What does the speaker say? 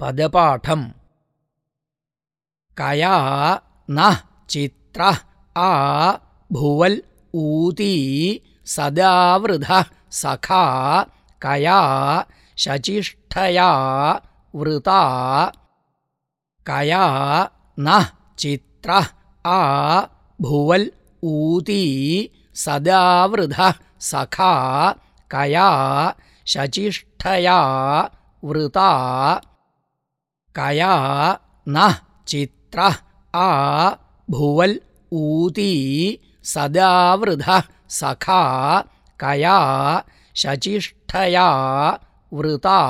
पदपाठम्। कया नः चित्रः आ भुवल् ऊती सदावृधः सखा कया शचिष्ठया वृता। कया नः चित्रः आ भुवल् ऊती सदावृधः सखा कया शचिष्ठया वृता कया न चित्रः आ भुवल् ऊती सदावृधः सखा कया शचिष्ठया वृता